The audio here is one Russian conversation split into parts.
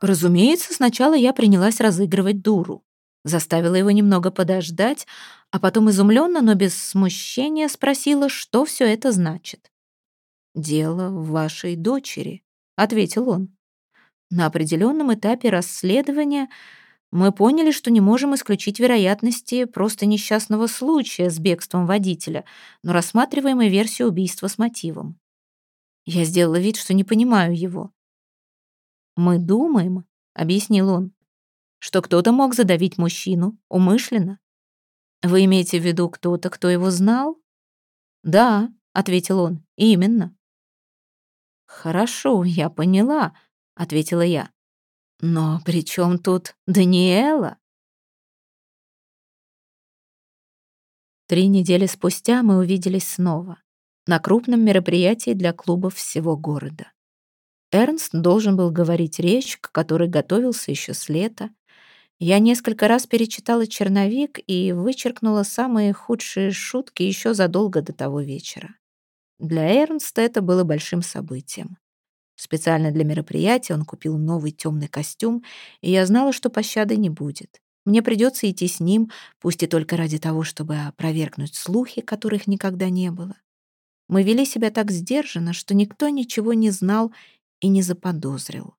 Разумеется, сначала я принялась разыгрывать дуру. Заставила его немного подождать, а потом изумленно, но без смущения спросила, что все это значит. «Дело в вашей дочери», — ответил он. На определенном этапе расследования мы поняли, что не можем исключить вероятности просто несчастного случая с бегством водителя, но рассматриваем и версию убийства с мотивом. Я сделала вид, что не понимаю его. «Мы думаем», — объяснил он, «что кто-то мог задавить мужчину умышленно. Вы имеете в виду кто-то, кто его знал?» «Да», — ответил он, — «именно». «Хорошо, я поняла», — ответила я. «Но при чем тут Даниэла?» Три недели спустя мы увиделись снова на крупном мероприятии для клубов всего города. Эрнст должен был говорить речь, к которой готовился еще с лета. Я несколько раз перечитала черновик и вычеркнула самые худшие шутки еще задолго до того вечера. Для Эрнста это было большим событием. Специально для мероприятия он купил новый темный костюм, и я знала, что пощады не будет. Мне придется идти с ним, пусть и только ради того, чтобы опровергнуть слухи, которых никогда не было. Мы вели себя так сдержанно, что никто ничего не знал и не заподозрил.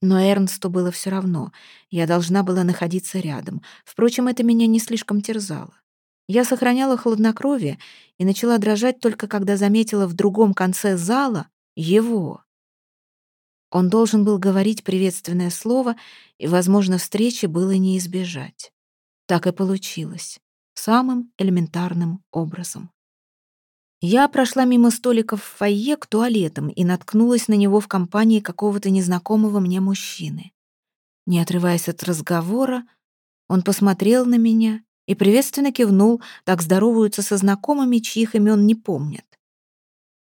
Но Эрнсту было все равно. Я должна была находиться рядом. Впрочем, это меня не слишком терзало. Я сохраняла хладнокровие и начала дрожать только когда заметила в другом конце зала его. Он должен был говорить приветственное слово, и, возможно, встречи было не избежать. Так и получилось. Самым элементарным образом. Я прошла мимо столиков в фойе к туалетам и наткнулась на него в компании какого-то незнакомого мне мужчины. Не отрываясь от разговора, он посмотрел на меня и приветственно кивнул, так здороваются со знакомыми, чьих имен не помнят.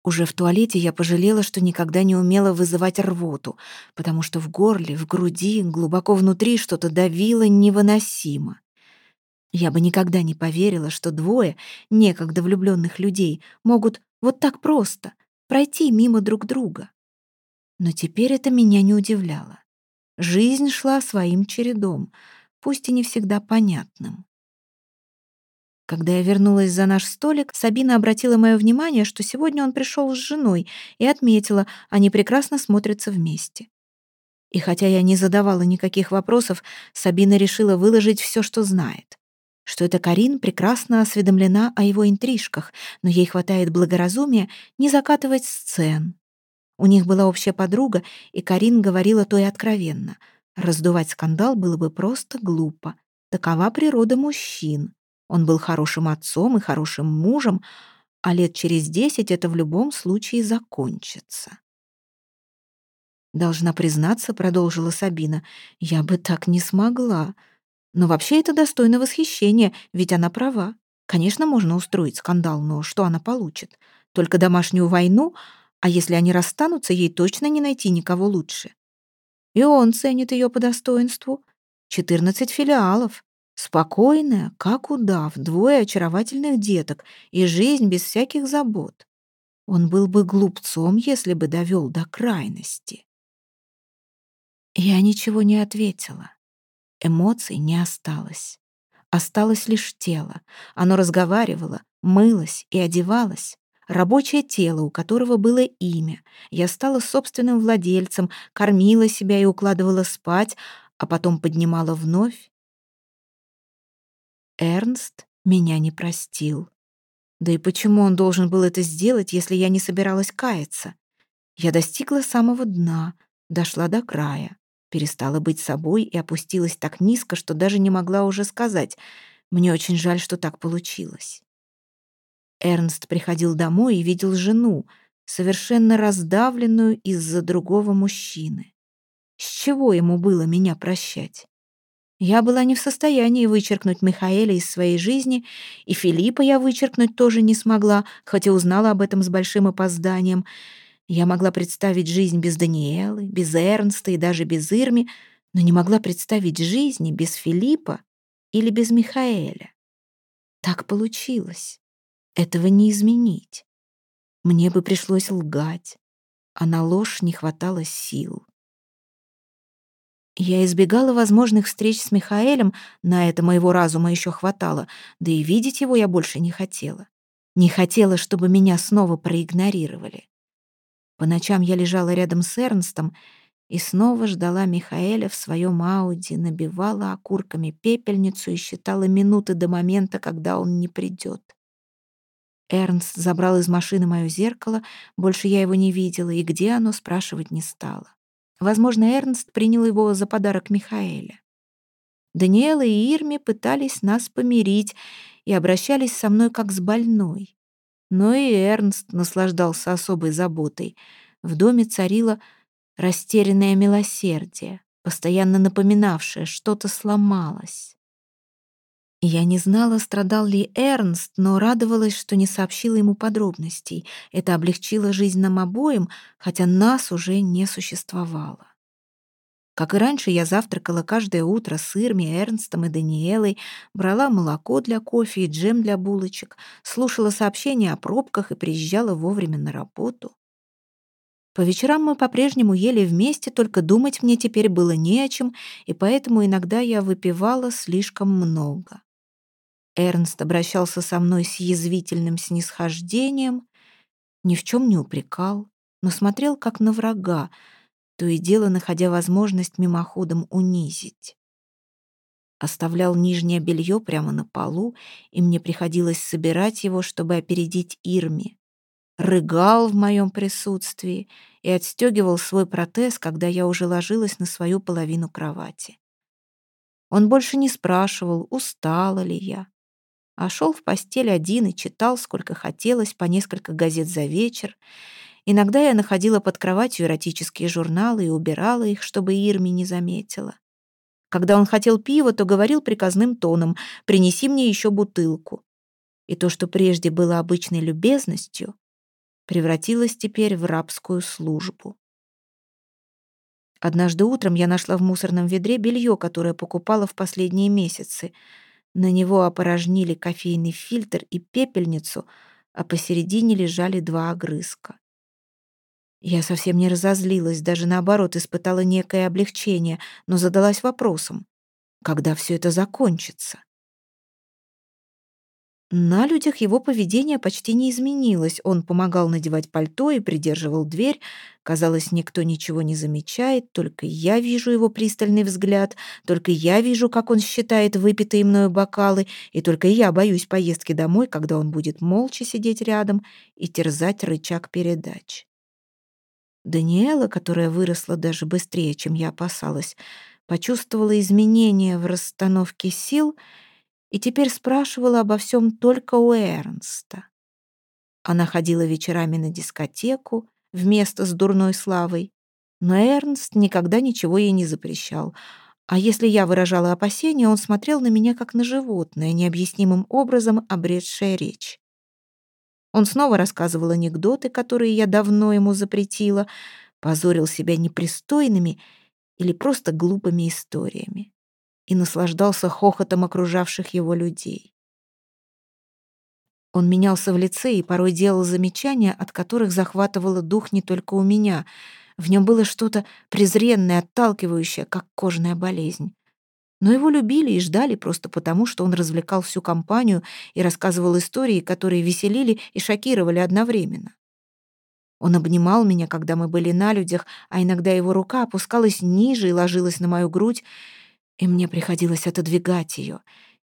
Уже в туалете я пожалела, что никогда не умела вызывать рвоту, потому что в горле, в груди, глубоко внутри что-то давило невыносимо. Я бы никогда не поверила, что двое некогда влюбленных людей могут вот так просто пройти мимо друг друга. Но теперь это меня не удивляло. Жизнь шла своим чередом, пусть и не всегда понятным. Когда я вернулась за наш столик, Сабина обратила мое внимание, что сегодня он пришел с женой, и отметила, они прекрасно смотрятся вместе. И хотя я не задавала никаких вопросов, Сабина решила выложить все, что знает что эта Карин прекрасно осведомлена о его интрижках, но ей хватает благоразумия не закатывать сцен. У них была общая подруга, и Карин говорила то и откровенно. Раздувать скандал было бы просто глупо. Такова природа мужчин. Он был хорошим отцом и хорошим мужем, а лет через десять это в любом случае закончится. «Должна признаться», — продолжила Сабина, — «я бы так не смогла. Но вообще это достойно восхищения, ведь она права. Конечно, можно устроить скандал, но что она получит? Только домашнюю войну, а если они расстанутся, ей точно не найти никого лучше. И он ценит ее по достоинству. Четырнадцать филиалов. Спокойная, как удав, двое очаровательных деток и жизнь без всяких забот. Он был бы глупцом, если бы довел до крайности. Я ничего не ответила. Эмоций не осталось. Осталось лишь тело. Оно разговаривало, мылось и одевалось. Рабочее тело, у которого было имя. Я стала собственным владельцем, кормила себя и укладывала спать, а потом поднимала вновь. Эрнст меня не простил. Да и почему он должен был это сделать, если я не собиралась каяться? Я достигла самого дна, дошла до края перестала быть собой и опустилась так низко, что даже не могла уже сказать «мне очень жаль, что так получилось». Эрнст приходил домой и видел жену, совершенно раздавленную из-за другого мужчины. С чего ему было меня прощать? Я была не в состоянии вычеркнуть Михаэля из своей жизни, и Филиппа я вычеркнуть тоже не смогла, хотя узнала об этом с большим опозданием — я могла представить жизнь без Даниэлы, без Эрнста и даже без Ирми, но не могла представить жизни без Филиппа или без Михаэля. Так получилось. Этого не изменить. Мне бы пришлось лгать, а на ложь не хватало сил. Я избегала возможных встреч с Михаэлем, на это моего разума еще хватало, да и видеть его я больше не хотела. Не хотела, чтобы меня снова проигнорировали. По ночам я лежала рядом с Эрнстом и снова ждала Михаэля в своем Ауди, набивала окурками пепельницу и считала минуты до момента, когда он не придет. Эрнст забрал из машины мое зеркало, больше я его не видела, и где оно, спрашивать не стала. Возможно, Эрнст принял его за подарок Михаэля. Даниэла и Ирми пытались нас помирить и обращались со мной как с больной. Но и Эрнст наслаждался особой заботой. В доме царило растерянное милосердие, постоянно напоминавшее, что-то сломалось. Я не знала, страдал ли Эрнст, но радовалась, что не сообщила ему подробностей. Это облегчило жизнь нам обоим, хотя нас уже не существовало. Как и раньше, я завтракала каждое утро с Ирми, Эрнстом и Даниэлой, брала молоко для кофе и джем для булочек, слушала сообщения о пробках и приезжала вовремя на работу. По вечерам мы по-прежнему ели вместе, только думать мне теперь было не о чем, и поэтому иногда я выпивала слишком много. Эрнст обращался со мной с язвительным снисхождением, ни в чем не упрекал, но смотрел как на врага, то и дело находя возможность мимоходом унизить. Оставлял нижнее белье прямо на полу, и мне приходилось собирать его, чтобы опередить Ирми. Рыгал в моем присутствии и отстегивал свой протез, когда я уже ложилась на свою половину кровати. Он больше не спрашивал, устала ли я а шел в постель один и читал, сколько хотелось, по несколько газет за вечер. Иногда я находила под кроватью эротические журналы и убирала их, чтобы Ирми не заметила. Когда он хотел пива, то говорил приказным тоном «принеси мне еще бутылку». И то, что прежде было обычной любезностью, превратилось теперь в рабскую службу. Однажды утром я нашла в мусорном ведре белье, которое покупала в последние месяцы — на него опорожнили кофейный фильтр и пепельницу, а посередине лежали два огрызка. Я совсем не разозлилась, даже наоборот испытала некое облегчение, но задалась вопросом, когда все это закончится? На людях его поведение почти не изменилось. Он помогал надевать пальто и придерживал дверь. Казалось, никто ничего не замечает, только я вижу его пристальный взгляд, только я вижу, как он считает выпитые мною бокалы, и только я боюсь поездки домой, когда он будет молча сидеть рядом и терзать рычаг передач. Даниэла, которая выросла даже быстрее, чем я опасалась, почувствовала изменения в расстановке сил — и теперь спрашивала обо всем только у Эрнста. Она ходила вечерами на дискотеку вместо с дурной славой, но Эрнст никогда ничего ей не запрещал, а если я выражала опасения, он смотрел на меня как на животное, необъяснимым образом обретшее речь. Он снова рассказывал анекдоты, которые я давно ему запретила, позорил себя непристойными или просто глупыми историями и наслаждался хохотом окружавших его людей. Он менялся в лице и порой делал замечания, от которых захватывало дух не только у меня. В нем было что-то презренное, отталкивающее, как кожная болезнь. Но его любили и ждали просто потому, что он развлекал всю компанию и рассказывал истории, которые веселили и шокировали одновременно. Он обнимал меня, когда мы были на людях, а иногда его рука опускалась ниже и ложилась на мою грудь, и мне приходилось отодвигать ее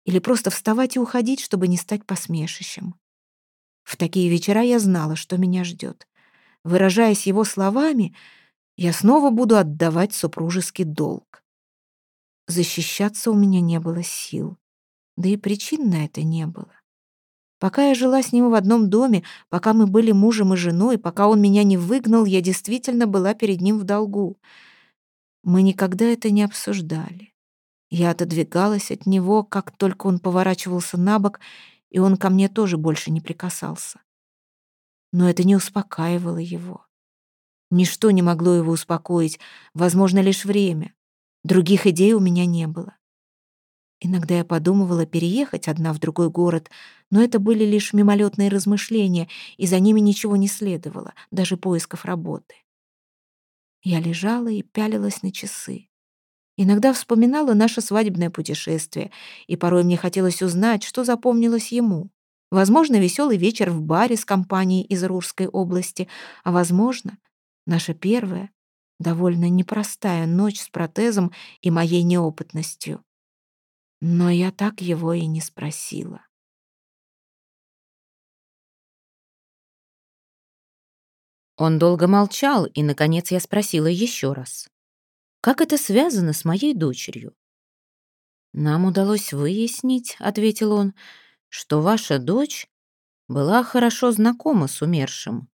или просто вставать и уходить, чтобы не стать посмешищем. В такие вечера я знала, что меня ждет. Выражаясь его словами, я снова буду отдавать супружеский долг. Защищаться у меня не было сил, да и причин на это не было. Пока я жила с ним в одном доме, пока мы были мужем и женой, пока он меня не выгнал, я действительно была перед ним в долгу. Мы никогда это не обсуждали. Я отодвигалась от него, как только он поворачивался на бок, и он ко мне тоже больше не прикасался. Но это не успокаивало его. Ничто не могло его успокоить, возможно, лишь время. Других идей у меня не было. Иногда я подумывала переехать одна в другой город, но это были лишь мимолетные размышления, и за ними ничего не следовало, даже поисков работы. Я лежала и пялилась на часы. Иногда вспоминала наше свадебное путешествие, и порой мне хотелось узнать, что запомнилось ему. Возможно, веселый вечер в баре с компанией из Рурской области, а возможно, наша первая, довольно непростая ночь с протезом и моей неопытностью. Но я так его и не спросила. Он долго молчал, и, наконец, я спросила еще раз. «Как это связано с моей дочерью?» «Нам удалось выяснить», — ответил он, «что ваша дочь была хорошо знакома с умершим.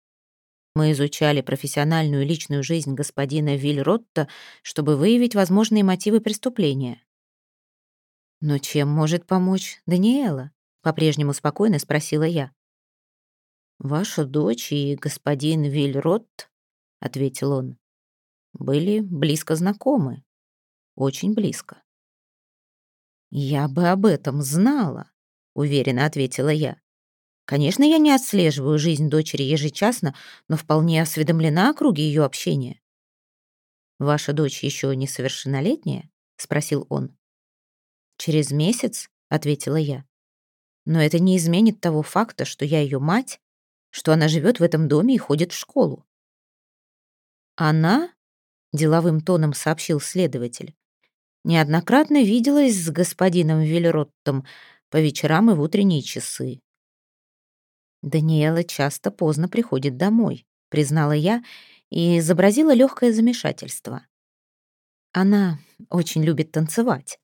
Мы изучали профессиональную и личную жизнь господина Вильротта, чтобы выявить возможные мотивы преступления». «Но чем может помочь Даниэла?» — по-прежнему спокойно спросила я. «Ваша дочь и господин Вильрот», — ответил он, — «были близко знакомы. Очень близко». «Я бы об этом знала», — уверенно ответила я. «Конечно, я не отслеживаю жизнь дочери ежечасно, но вполне осведомлена о круге ее общения». «Ваша дочь еще несовершеннолетняя?» — спросил он. «Через месяц», — ответила я. «Но это не изменит того факта, что я ее мать что она живет в этом доме и ходит в школу. Она, деловым тоном сообщил следователь, неоднократно виделась с господином Вильроттом по вечерам и в утренние часы. Даниэла часто поздно приходит домой, признала я и изобразила легкое замешательство. Она очень любит танцевать.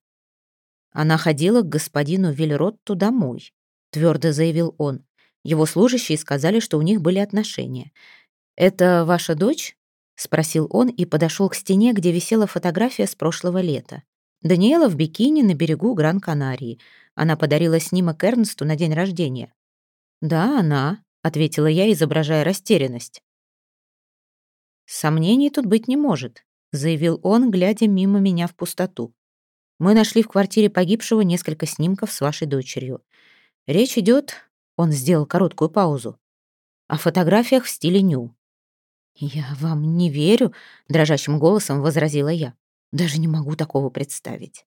Она ходила к господину Вильротту домой, твердо заявил он. Его служащие сказали, что у них были отношения. «Это ваша дочь?» — спросил он и подошел к стене, где висела фотография с прошлого лета. Даниэла в бикини на берегу Гран-Канарии. Она подарила снимок Эрнсту на день рождения. «Да, она», — ответила я, изображая растерянность. «Сомнений тут быть не может», — заявил он, глядя мимо меня в пустоту. «Мы нашли в квартире погибшего несколько снимков с вашей дочерью. Речь идет он сделал короткую паузу. «О фотографиях в стиле ню». «Я вам не верю», — дрожащим голосом возразила я. «Даже не могу такого представить».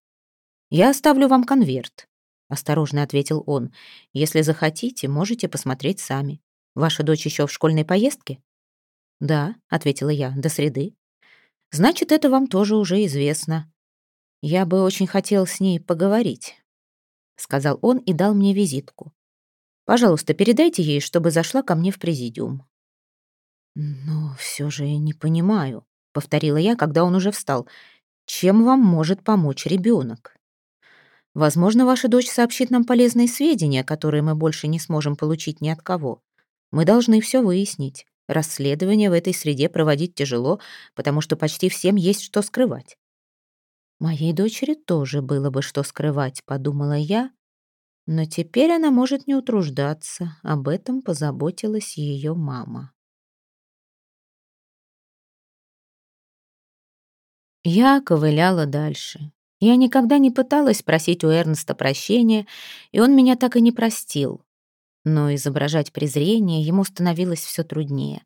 «Я оставлю вам конверт», — осторожно ответил он. «Если захотите, можете посмотреть сами. Ваша дочь еще в школьной поездке?» «Да», — ответила я, — «до среды». «Значит, это вам тоже уже известно. Я бы очень хотел с ней поговорить», — сказал он и дал мне визитку. Пожалуйста, передайте ей, чтобы зашла ко мне в президиум». «Но все же не понимаю», — повторила я, когда он уже встал. «Чем вам может помочь ребенок?» «Возможно, ваша дочь сообщит нам полезные сведения, которые мы больше не сможем получить ни от кого. Мы должны все выяснить. Расследование в этой среде проводить тяжело, потому что почти всем есть что скрывать». «Моей дочери тоже было бы что скрывать», — подумала я, но теперь она может не утруждаться, об этом позаботилась ее мама. Я ковыляла дальше. Я никогда не пыталась просить у Эрнста прощения, и он меня так и не простил. Но изображать презрение ему становилось все труднее.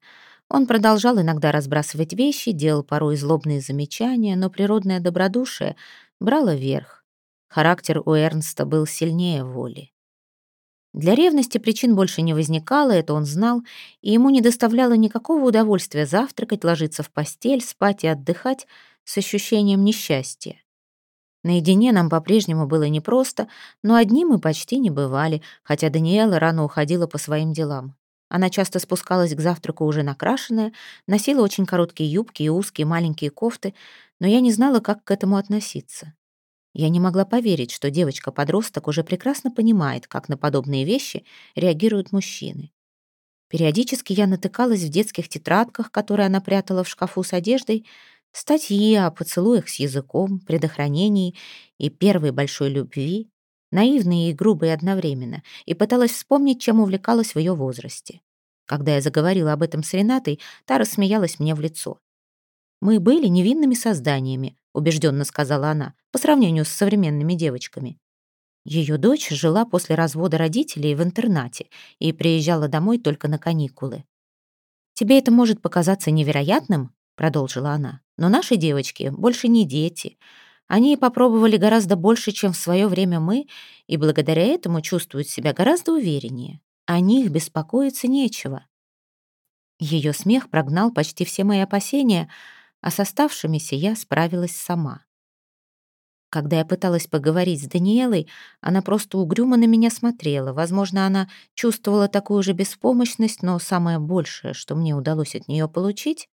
Он продолжал иногда разбрасывать вещи, делал порой злобные замечания, но природное добродушие брало верх. Характер у Эрнста был сильнее воли. Для ревности причин больше не возникало, это он знал, и ему не доставляло никакого удовольствия завтракать, ложиться в постель, спать и отдыхать с ощущением несчастья. Наедине нам по-прежнему было непросто, но одни мы почти не бывали, хотя Даниэла рано уходила по своим делам. Она часто спускалась к завтраку уже накрашенная, носила очень короткие юбки и узкие маленькие кофты, но я не знала, как к этому относиться. Я не могла поверить, что девочка-подросток уже прекрасно понимает, как на подобные вещи реагируют мужчины. Периодически я натыкалась в детских тетрадках, которые она прятала в шкафу с одеждой, статьи о поцелуях с языком, предохранении и первой большой любви, наивные и грубые одновременно, и пыталась вспомнить, чем увлекалась в ее возрасте. Когда я заговорила об этом с Ренатой, та рассмеялась мне в лицо. Мы были невинными созданиями, убежденно сказала она, по сравнению с современными девочками. Ее дочь жила после развода родителей в интернате и приезжала домой только на каникулы. «Тебе это может показаться невероятным», — продолжила она, «но наши девочки больше не дети. Они попробовали гораздо больше, чем в свое время мы, и благодаря этому чувствуют себя гораздо увереннее. О них беспокоиться нечего. Ее смех прогнал почти все мои опасения, а с оставшимися я справилась сама. Когда я пыталась поговорить с Даниэлой, она просто угрюмо на меня смотрела. Возможно, она чувствовала такую же беспомощность, но самое большее, что мне удалось от нее получить,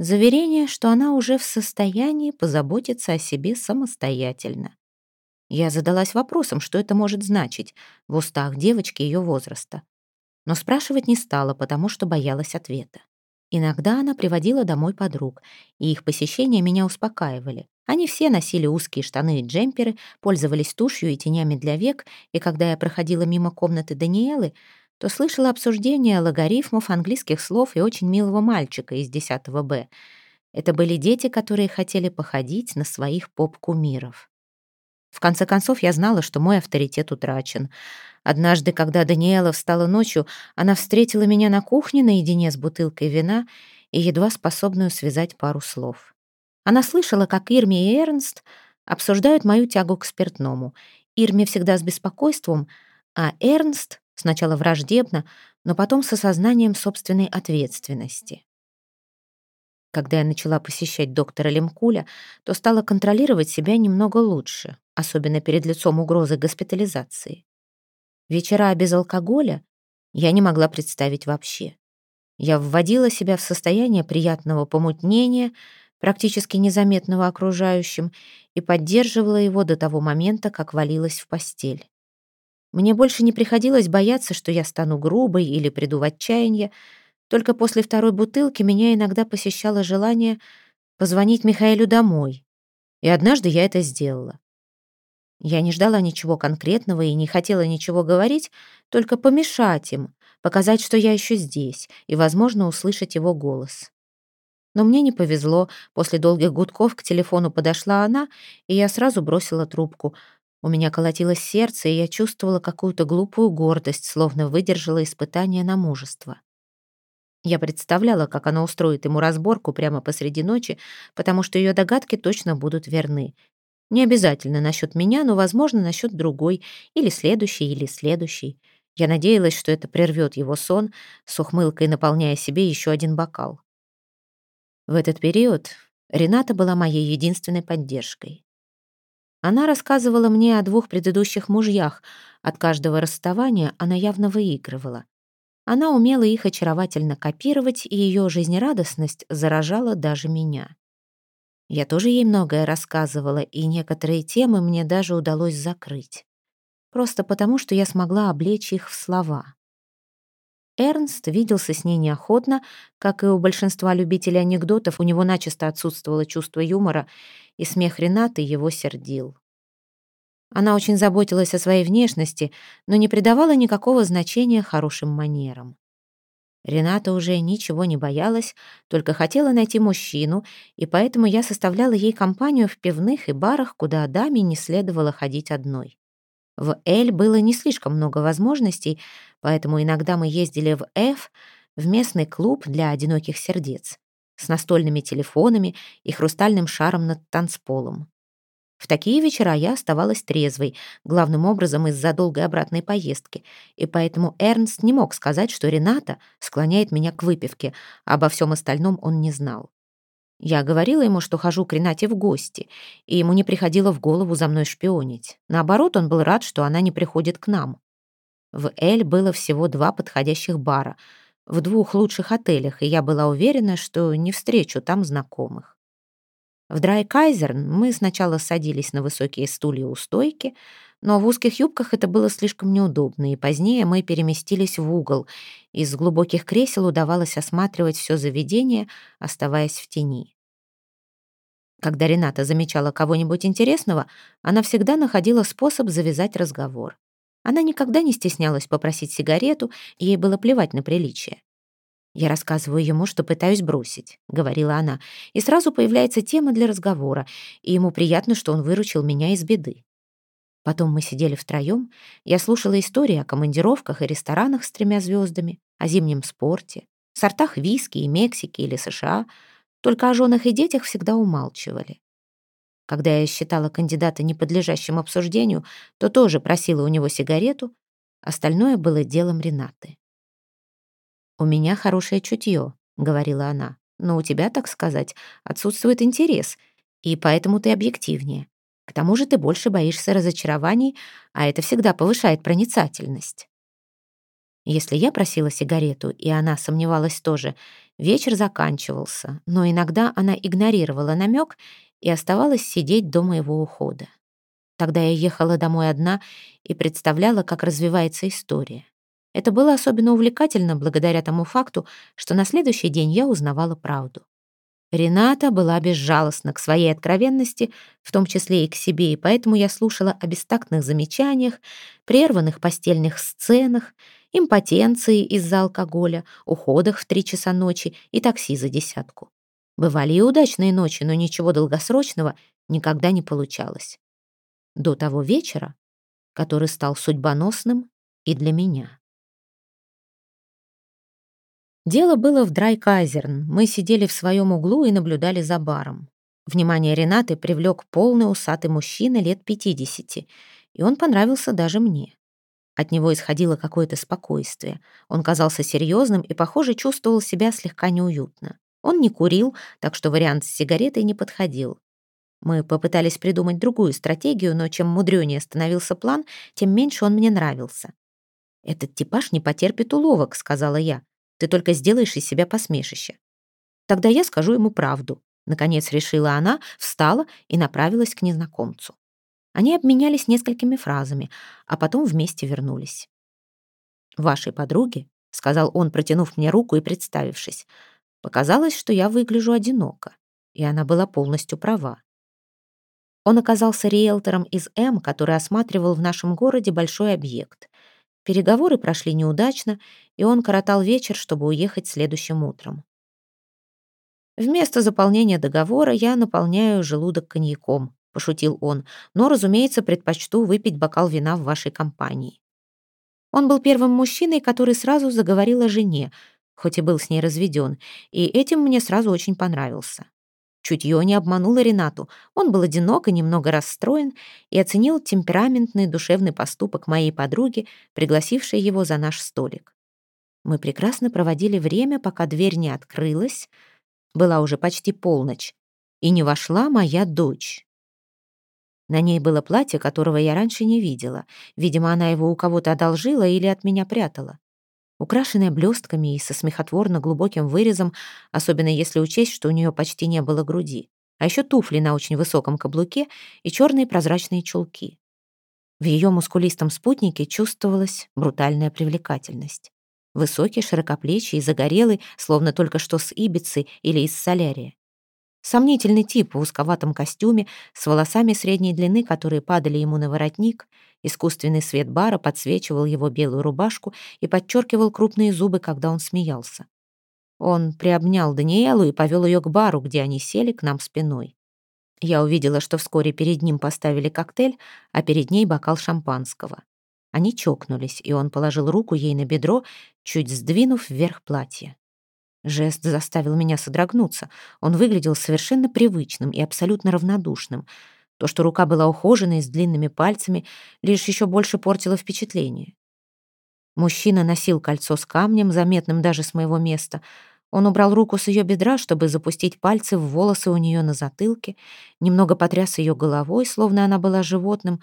заверение, что она уже в состоянии позаботиться о себе самостоятельно. Я задалась вопросом, что это может значить в устах девочки ее возраста. Но спрашивать не стала, потому что боялась ответа. Иногда она приводила домой подруг, и их посещения меня успокаивали. Они все носили узкие штаны и джемперы, пользовались тушью и тенями для век, и когда я проходила мимо комнаты Даниэлы, то слышала обсуждение логарифмов, английских слов и очень милого мальчика из 10 Б. Это были дети, которые хотели походить на своих поп-кумиров. В конце концов, я знала, что мой авторитет утрачен. Однажды, когда Даниэла встала ночью, она встретила меня на кухне наедине с бутылкой вина и едва способную связать пару слов. Она слышала, как Ирми и Эрнст обсуждают мою тягу к спиртному. Ирми всегда с беспокойством, а Эрнст сначала враждебно, но потом с осознанием собственной ответственности. Когда я начала посещать доктора Лемкуля, то стала контролировать себя немного лучше, особенно перед лицом угрозы госпитализации. Вечера без алкоголя я не могла представить вообще. Я вводила себя в состояние приятного помутнения, практически незаметного окружающим, и поддерживала его до того момента, как валилась в постель. Мне больше не приходилось бояться, что я стану грубой или приду в отчаяние, только после второй бутылки меня иногда посещало желание позвонить Михаилу домой. И однажды я это сделала. Я не ждала ничего конкретного и не хотела ничего говорить, только помешать им, показать, что я еще здесь, и, возможно, услышать его голос. Но мне не повезло. После долгих гудков к телефону подошла она, и я сразу бросила трубку. У меня колотилось сердце, и я чувствовала какую-то глупую гордость, словно выдержала испытание на мужество. Я представляла, как она устроит ему разборку прямо посреди ночи, потому что ее догадки точно будут верны. Не обязательно насчет меня, но, возможно, насчет другой, или следующей, или следующей. Я надеялась, что это прервет его сон, с ухмылкой наполняя себе еще один бокал. В этот период Рената была моей единственной поддержкой. Она рассказывала мне о двух предыдущих мужьях. От каждого расставания она явно выигрывала. Она умела их очаровательно копировать, и ее жизнерадостность заражала даже меня. Я тоже ей многое рассказывала, и некоторые темы мне даже удалось закрыть. Просто потому, что я смогла облечь их в слова. Эрнст виделся с ней неохотно, как и у большинства любителей анекдотов, у него начисто отсутствовало чувство юмора, и смех Ренаты его сердил. Она очень заботилась о своей внешности, но не придавала никакого значения хорошим манерам. Рената уже ничего не боялась, только хотела найти мужчину, и поэтому я составляла ей компанию в пивных и барах, куда даме не следовало ходить одной. В Эль было не слишком много возможностей, поэтому иногда мы ездили в Ф, в местный клуб для одиноких сердец, с настольными телефонами и хрустальным шаром над танцполом. В такие вечера я оставалась трезвой, главным образом из-за долгой обратной поездки, и поэтому Эрнст не мог сказать, что Рената склоняет меня к выпивке, а обо всем остальном он не знал. Я говорила ему, что хожу к Ренате в гости, и ему не приходило в голову за мной шпионить. Наоборот, он был рад, что она не приходит к нам. В Эль было всего два подходящих бара, в двух лучших отелях, и я была уверена, что не встречу там знакомых. В Драйкайзерн мы сначала садились на высокие стулья у стойки, но в узких юбках это было слишком неудобно, и позднее мы переместились в угол. Из глубоких кресел удавалось осматривать все заведение, оставаясь в тени. Когда Рената замечала кого-нибудь интересного, она всегда находила способ завязать разговор. Она никогда не стеснялась попросить сигарету, ей было плевать на приличие. «Я рассказываю ему, что пытаюсь бросить», — говорила она, и сразу появляется тема для разговора, и ему приятно, что он выручил меня из беды. Потом мы сидели втроем, я слушала истории о командировках и ресторанах с тремя звездами, о зимнем спорте, сортах виски и Мексики или США, только о женах и детях всегда умалчивали. Когда я считала кандидата неподлежащим обсуждению, то тоже просила у него сигарету, остальное было делом Ренаты. «У меня хорошее чутье», — говорила она, «но у тебя, так сказать, отсутствует интерес, и поэтому ты объективнее. К тому же ты больше боишься разочарований, а это всегда повышает проницательность». Если я просила сигарету, и она сомневалась тоже, вечер заканчивался, но иногда она игнорировала намек и оставалась сидеть до моего ухода. Тогда я ехала домой одна и представляла, как развивается история. Это было особенно увлекательно благодаря тому факту, что на следующий день я узнавала правду. Рената была безжалостна к своей откровенности, в том числе и к себе, и поэтому я слушала о бестактных замечаниях, прерванных постельных сценах, импотенции из-за алкоголя, уходах в три часа ночи и такси за десятку. Бывали и удачные ночи, но ничего долгосрочного никогда не получалось. До того вечера, который стал судьбоносным и для меня. Дело было в Драйказерн. Мы сидели в своем углу и наблюдали за баром. Внимание Ренаты привлек полный усатый мужчина лет 50, и он понравился даже мне. От него исходило какое-то спокойствие. Он казался серьезным и, похоже, чувствовал себя слегка неуютно. Он не курил, так что вариант с сигаретой не подходил. Мы попытались придумать другую стратегию, но чем мудрёнее становился план, тем меньше он мне нравился. «Этот типаж не потерпит уловок», — сказала я. «Ты только сделаешь из себя посмешище». «Тогда я скажу ему правду», — наконец решила она, встала и направилась к незнакомцу. Они обменялись несколькими фразами, а потом вместе вернулись. «Вашей подруге», — сказал он, протянув мне руку и представившись, показалось, что я выгляжу одиноко, и она была полностью права. Он оказался риэлтором из М, который осматривал в нашем городе большой объект. Переговоры прошли неудачно, и он коротал вечер, чтобы уехать следующим утром. Вместо заполнения договора я наполняю желудок коньяком. — пошутил он, «но, разумеется, предпочту выпить бокал вина в вашей компании». Он был первым мужчиной, который сразу заговорил о жене, хоть и был с ней разведен, и этим мне сразу очень понравился. Чутье не обмануло Ренату. Он был одинок и немного расстроен и оценил темпераментный душевный поступок моей подруги, пригласившей его за наш столик. Мы прекрасно проводили время, пока дверь не открылась. Была уже почти полночь. И не вошла моя дочь. На ней было платье, которого я раньше не видела. Видимо, она его у кого-то одолжила или от меня прятала. Украшенная блестками и со смехотворно глубоким вырезом, особенно если учесть, что у нее почти не было груди. А еще туфли на очень высоком каблуке и черные прозрачные чулки. В ее мускулистом спутнике чувствовалась брутальная привлекательность. Высокий, широкоплечий и загорелый, словно только что с Ибицы или из Солярия. Сомнительный тип в узковатом костюме, с волосами средней длины, которые падали ему на воротник. Искусственный свет бара подсвечивал его белую рубашку и подчеркивал крупные зубы, когда он смеялся. Он приобнял Даниэлу и повел ее к бару, где они сели к нам спиной. Я увидела, что вскоре перед ним поставили коктейль, а перед ней бокал шампанского. Они чокнулись, и он положил руку ей на бедро, чуть сдвинув вверх платье. Жест заставил меня содрогнуться. Он выглядел совершенно привычным и абсолютно равнодушным. То, что рука была ухоженной, с длинными пальцами, лишь еще больше портило впечатление. Мужчина носил кольцо с камнем, заметным даже с моего места. Он убрал руку с ее бедра, чтобы запустить пальцы в волосы у нее на затылке, немного потряс ее головой, словно она была животным,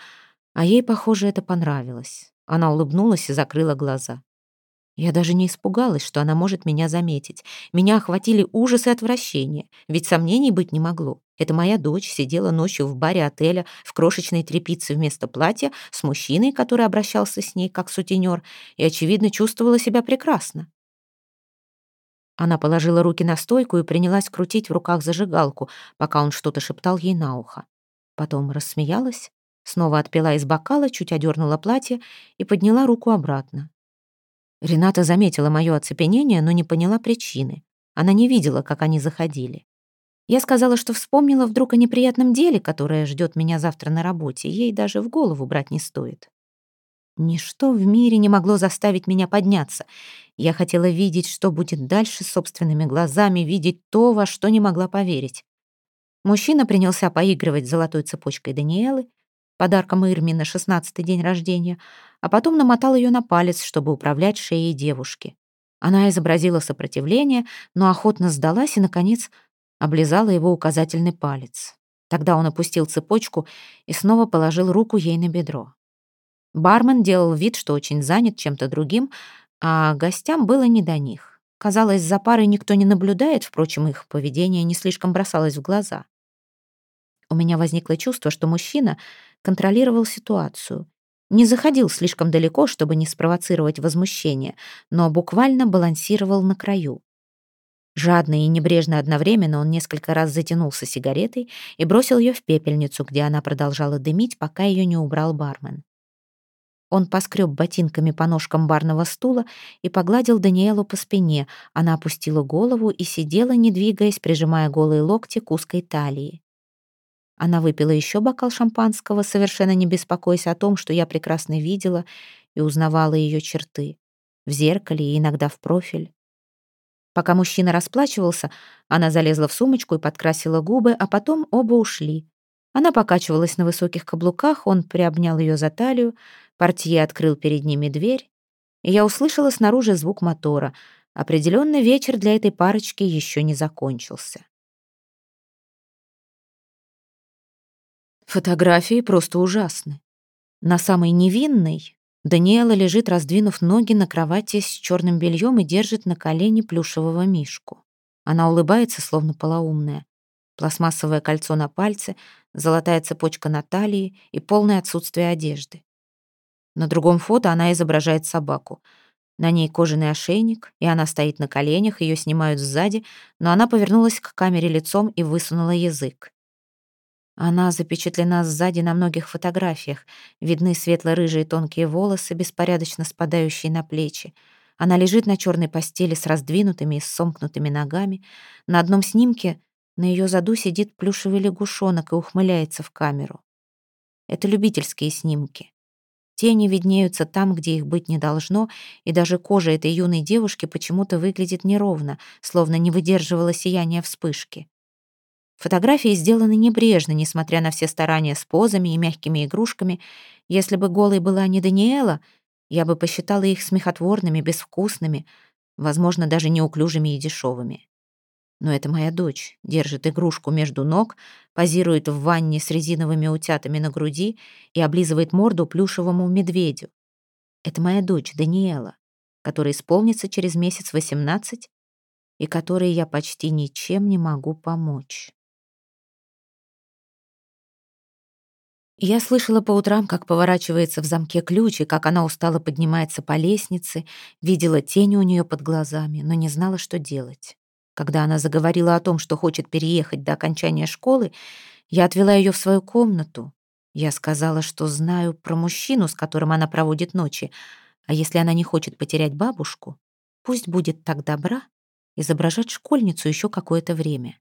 а ей, похоже, это понравилось. Она улыбнулась и закрыла глаза. Я даже не испугалась, что она может меня заметить. Меня охватили ужас и отвращение, ведь сомнений быть не могло. Это моя дочь сидела ночью в баре отеля в крошечной тряпице вместо платья с мужчиной, который обращался с ней как сутенер, и, очевидно, чувствовала себя прекрасно. Она положила руки на стойку и принялась крутить в руках зажигалку, пока он что-то шептал ей на ухо. Потом рассмеялась, снова отпила из бокала, чуть одернула платье и подняла руку обратно. Рената заметила мое оцепенение, но не поняла причины. Она не видела, как они заходили. Я сказала, что вспомнила вдруг о неприятном деле, которое ждет меня завтра на работе. Ей даже в голову брать не стоит. Ничто в мире не могло заставить меня подняться. Я хотела видеть, что будет дальше собственными глазами, видеть то, во что не могла поверить. Мужчина принялся поигрывать золотой цепочкой Даниэлы, подарком Ирми на шестнадцатый день рождения, а потом намотал ее на палец, чтобы управлять шеей девушки. Она изобразила сопротивление, но охотно сдалась и, наконец, облизала его указательный палец. Тогда он опустил цепочку и снова положил руку ей на бедро. Бармен делал вид, что очень занят чем-то другим, а гостям было не до них. Казалось, за парой никто не наблюдает, впрочем, их поведение не слишком бросалось в глаза. У меня возникло чувство, что мужчина контролировал ситуацию. Не заходил слишком далеко, чтобы не спровоцировать возмущение, но буквально балансировал на краю. Жадно и небрежно одновременно он несколько раз затянулся сигаретой и бросил ее в пепельницу, где она продолжала дымить, пока ее не убрал бармен. Он поскреб ботинками по ножкам барного стула и погладил Даниэлу по спине. Она опустила голову и сидела, не двигаясь, прижимая голые локти к узкой талии. Она выпила еще бокал шампанского, совершенно не беспокоясь о том, что я прекрасно видела и узнавала ее черты. В зеркале и иногда в профиль. Пока мужчина расплачивался, она залезла в сумочку и подкрасила губы, а потом оба ушли. Она покачивалась на высоких каблуках, он приобнял ее за талию, портье открыл перед ними дверь, и я услышала снаружи звук мотора. Определенный вечер для этой парочки еще не закончился. Фотографии просто ужасны. На самой невинной Даниэла лежит, раздвинув ноги на кровати с черным бельем и держит на колене плюшевого мишку. Она улыбается, словно полоумная. Пластмассовое кольцо на пальце, золотая цепочка на талии и полное отсутствие одежды. На другом фото она изображает собаку. На ней кожаный ошейник, и она стоит на коленях, ее снимают сзади, но она повернулась к камере лицом и высунула язык. Она запечатлена сзади на многих фотографиях. Видны светло-рыжие тонкие волосы, беспорядочно спадающие на плечи. Она лежит на черной постели с раздвинутыми и сомкнутыми ногами. На одном снимке на ее заду сидит плюшевый лягушонок и ухмыляется в камеру. Это любительские снимки. Тени виднеются там, где их быть не должно, и даже кожа этой юной девушки почему-то выглядит неровно, словно не выдерживала сияния вспышки. Фотографии сделаны небрежно, несмотря на все старания с позами и мягкими игрушками. Если бы голой была не Даниэла, я бы посчитала их смехотворными, безвкусными, возможно, даже неуклюжими и дешевыми. Но это моя дочь, держит игрушку между ног, позирует в ванне с резиновыми утятами на груди и облизывает морду плюшевому медведю. Это моя дочь, Даниэла, которая исполнится через месяц восемнадцать и которой я почти ничем не могу помочь. Я слышала по утрам, как поворачивается в замке ключ, и как она устало поднимается по лестнице, видела тени у нее под глазами, но не знала, что делать. Когда она заговорила о том, что хочет переехать до окончания школы, я отвела ее в свою комнату. Я сказала, что знаю про мужчину, с которым она проводит ночи, а если она не хочет потерять бабушку, пусть будет так добра изображать школьницу еще какое-то время.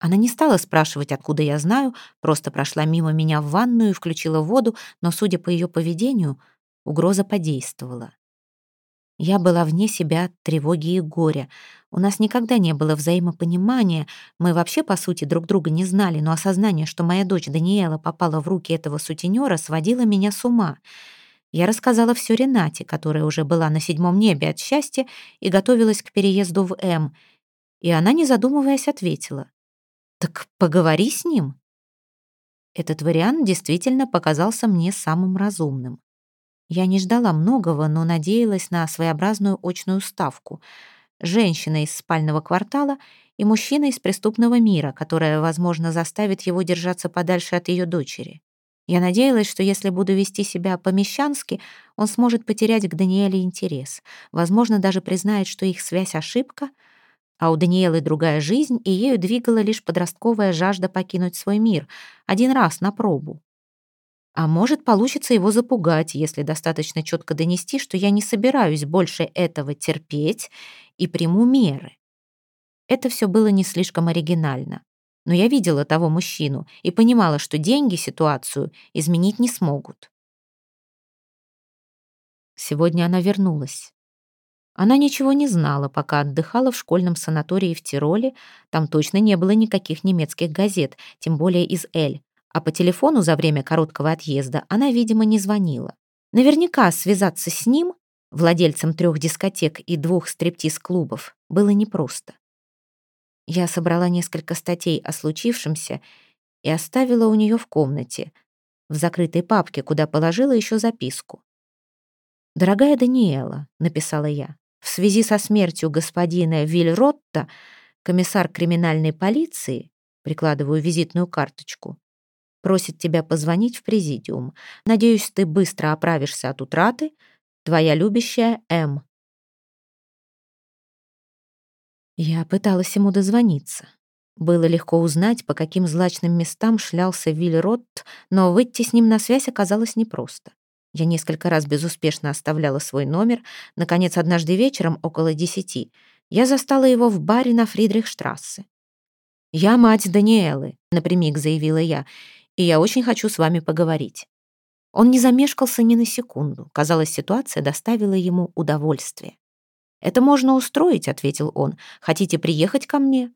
Она не стала спрашивать, откуда я знаю, просто прошла мимо меня в ванную и включила воду, но, судя по ее поведению, угроза подействовала. Я была вне себя от тревоги и горя. У нас никогда не было взаимопонимания, мы вообще, по сути, друг друга не знали, но осознание, что моя дочь Даниэла попала в руки этого сутенера, сводило меня с ума. Я рассказала все Ренате, которая уже была на седьмом небе от счастья и готовилась к переезду в М. И она, не задумываясь, ответила. Так поговори с ним. Этот вариант действительно показался мне самым разумным. Я не ждала многого, но надеялась на своеобразную очную ставку. Женщина из спального квартала и мужчина из преступного мира, которая, возможно, заставит его держаться подальше от ее дочери. Я надеялась, что если буду вести себя по-мещански, он сможет потерять к Даниэле интерес. Возможно, даже признает, что их связь — ошибка — а у Даниэлы другая жизнь, и ею двигала лишь подростковая жажда покинуть свой мир, один раз на пробу. А может, получится его запугать, если достаточно четко донести, что я не собираюсь больше этого терпеть и приму меры. Это все было не слишком оригинально. Но я видела того мужчину и понимала, что деньги ситуацию изменить не смогут. Сегодня она вернулась. Она ничего не знала, пока отдыхала в школьном санатории в Тироле. Там точно не было никаких немецких газет, тем более из «Эль». А по телефону за время короткого отъезда она, видимо, не звонила. Наверняка связаться с ним, владельцем трех дискотек и двух стриптиз-клубов, было непросто. Я собрала несколько статей о случившемся и оставила у нее в комнате, в закрытой папке, куда положила еще записку. «Дорогая Даниэла», — написала я, в связи со смертью господина Вильротта, комиссар криминальной полиции, прикладываю визитную карточку, просит тебя позвонить в президиум. Надеюсь, ты быстро оправишься от утраты. Твоя любящая М. Я пыталась ему дозвониться. Было легко узнать, по каким злачным местам шлялся Вильротт, но выйти с ним на связь оказалось непросто. Я несколько раз безуспешно оставляла свой номер. Наконец, однажды вечером, около десяти, я застала его в баре на Фридрихштрассе. «Я мать Даниэлы», — напрямик заявила я, «и я очень хочу с вами поговорить». Он не замешкался ни на секунду. Казалось, ситуация доставила ему удовольствие. «Это можно устроить», — ответил он. «Хотите приехать ко мне?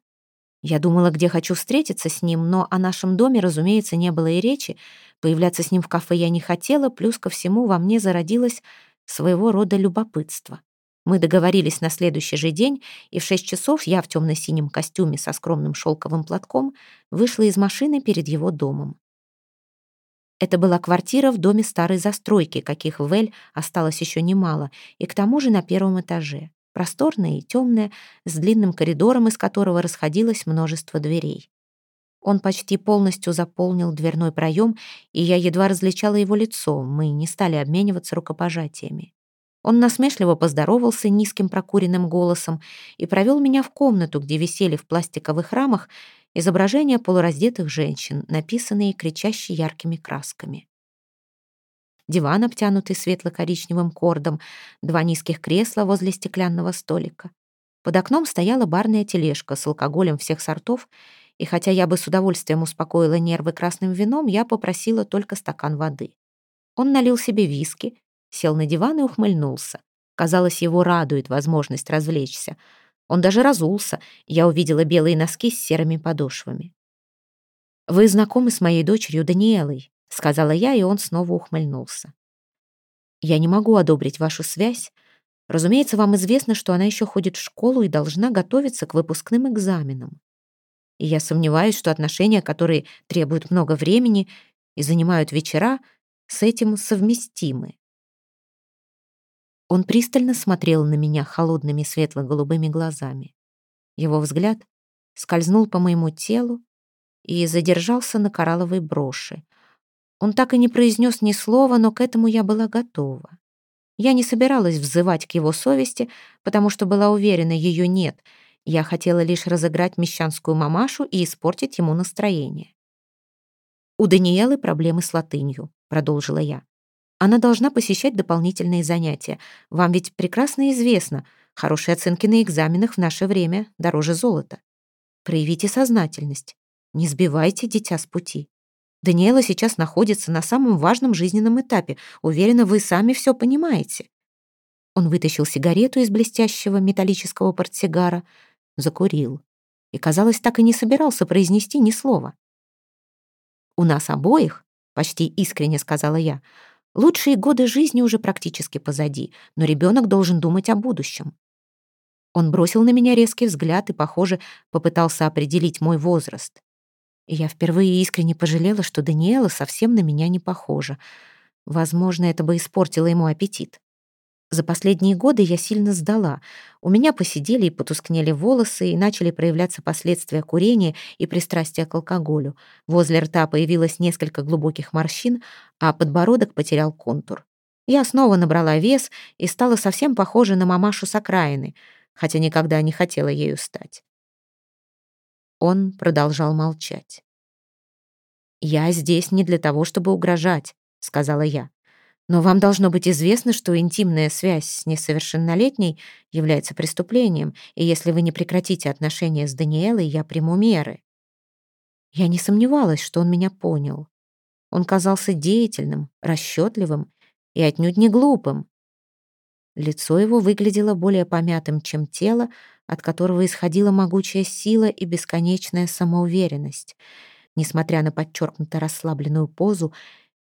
Я думала, где хочу встретиться с ним, но о нашем доме, разумеется, не было и речи. Появляться с ним в кафе я не хотела, плюс ко всему во мне зародилось своего рода любопытство. Мы договорились на следующий же день, и в шесть часов я в темно-синем костюме со скромным шелковым платком вышла из машины перед его домом. Это была квартира в доме старой застройки, каких в Эль осталось еще немало, и к тому же на первом этаже просторная и темная, с длинным коридором, из которого расходилось множество дверей. Он почти полностью заполнил дверной проем, и я едва различала его лицо, мы не стали обмениваться рукопожатиями. Он насмешливо поздоровался низким прокуренным голосом и провел меня в комнату, где висели в пластиковых рамах изображения полураздетых женщин, написанные кричащими яркими красками диван, обтянутый светло-коричневым кордом, два низких кресла возле стеклянного столика. Под окном стояла барная тележка с алкоголем всех сортов, и хотя я бы с удовольствием успокоила нервы красным вином, я попросила только стакан воды. Он налил себе виски, сел на диван и ухмыльнулся. Казалось, его радует возможность развлечься. Он даже разулся, я увидела белые носки с серыми подошвами. «Вы знакомы с моей дочерью Даниэлой?» — сказала я, и он снова ухмыльнулся. «Я не могу одобрить вашу связь. Разумеется, вам известно, что она еще ходит в школу и должна готовиться к выпускным экзаменам. И я сомневаюсь, что отношения, которые требуют много времени и занимают вечера, с этим совместимы». Он пристально смотрел на меня холодными светло-голубыми глазами. Его взгляд скользнул по моему телу и задержался на коралловой броши. Он так и не произнес ни слова, но к этому я была готова. Я не собиралась взывать к его совести, потому что была уверена, ее нет. Я хотела лишь разыграть мещанскую мамашу и испортить ему настроение. «У Даниэлы проблемы с латынью», — продолжила я. «Она должна посещать дополнительные занятия. Вам ведь прекрасно известно, хорошие оценки на экзаменах в наше время дороже золота. Проявите сознательность. Не сбивайте дитя с пути. Даниэла сейчас находится на самом важном жизненном этапе. Уверена, вы сами все понимаете». Он вытащил сигарету из блестящего металлического портсигара, закурил и, казалось, так и не собирался произнести ни слова. «У нас обоих», — почти искренне сказала я, «лучшие годы жизни уже практически позади, но ребенок должен думать о будущем». Он бросил на меня резкий взгляд и, похоже, попытался определить мой возраст. Я впервые искренне пожалела, что Даниэла совсем на меня не похожа. Возможно, это бы испортило ему аппетит. За последние годы я сильно сдала. У меня посидели и потускнели волосы, и начали проявляться последствия курения и пристрастия к алкоголю. Возле рта появилось несколько глубоких морщин, а подбородок потерял контур. Я снова набрала вес и стала совсем похожа на мамашу с окраины, хотя никогда не хотела ею стать. Он продолжал молчать. «Я здесь не для того, чтобы угрожать», — сказала я. «Но вам должно быть известно, что интимная связь с несовершеннолетней является преступлением, и если вы не прекратите отношения с Даниэлой, я приму меры». Я не сомневалась, что он меня понял. Он казался деятельным, расчетливым и отнюдь не глупым. Лицо его выглядело более помятым, чем тело, от которого исходила могучая сила и бесконечная самоуверенность. Несмотря на подчеркнуто расслабленную позу,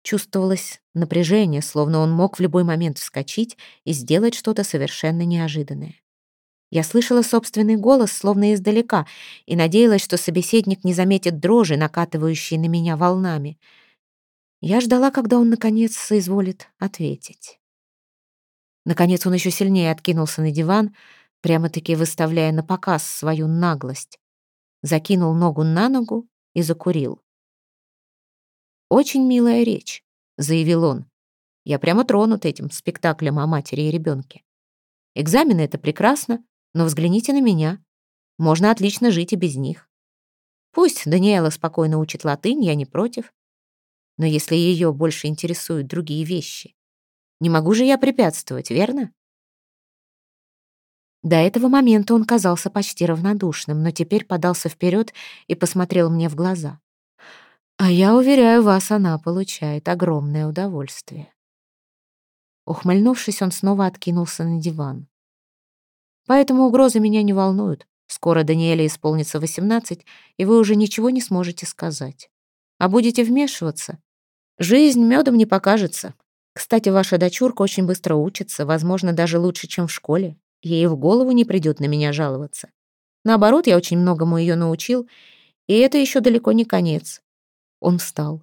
чувствовалось напряжение, словно он мог в любой момент вскочить и сделать что-то совершенно неожиданное. Я слышала собственный голос, словно издалека, и надеялась, что собеседник не заметит дрожи, накатывающие на меня волнами. Я ждала, когда он, наконец, соизволит ответить. Наконец он еще сильнее откинулся на диван, прямо-таки выставляя на показ свою наглость. Закинул ногу на ногу и закурил. «Очень милая речь», — заявил он. «Я прямо тронут этим спектаклем о матери и ребенке. Экзамены — это прекрасно, но взгляните на меня. Можно отлично жить и без них. Пусть Даниэла спокойно учит латынь, я не против. Но если ее больше интересуют другие вещи, не могу же я препятствовать, верно? До этого момента он казался почти равнодушным, но теперь подался вперед и посмотрел мне в глаза. А я уверяю вас, она получает огромное удовольствие. Ухмыльнувшись, он снова откинулся на диван. Поэтому угрозы меня не волнуют. Скоро Даниэле исполнится восемнадцать, и вы уже ничего не сможете сказать. А будете вмешиваться? Жизнь медом не покажется. Кстати, ваша дочурка очень быстро учится, возможно, даже лучше, чем в школе. Ей в голову не придет на меня жаловаться. Наоборот, я очень многому ее научил, и это еще далеко не конец. Он встал.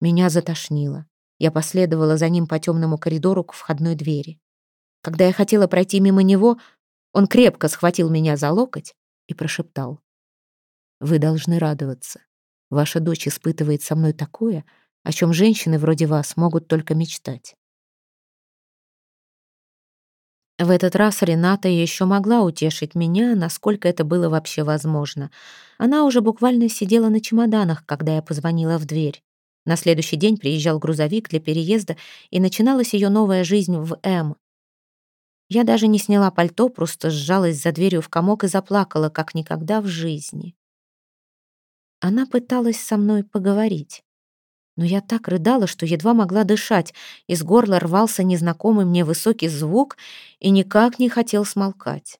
Меня затошнило. Я последовала за ним по темному коридору к входной двери. Когда я хотела пройти мимо него, он крепко схватил меня за локоть и прошептал. «Вы должны радоваться. Ваша дочь испытывает со мной такое, о чем женщины вроде вас могут только мечтать. В этот раз Рената еще могла утешить меня, насколько это было вообще возможно. Она уже буквально сидела на чемоданах, когда я позвонила в дверь. На следующий день приезжал грузовик для переезда, и начиналась ее новая жизнь в М. Я даже не сняла пальто, просто сжалась за дверью в комок и заплакала, как никогда в жизни. Она пыталась со мной поговорить. Но я так рыдала, что едва могла дышать. Из горла рвался незнакомый мне высокий звук и никак не хотел смолкать.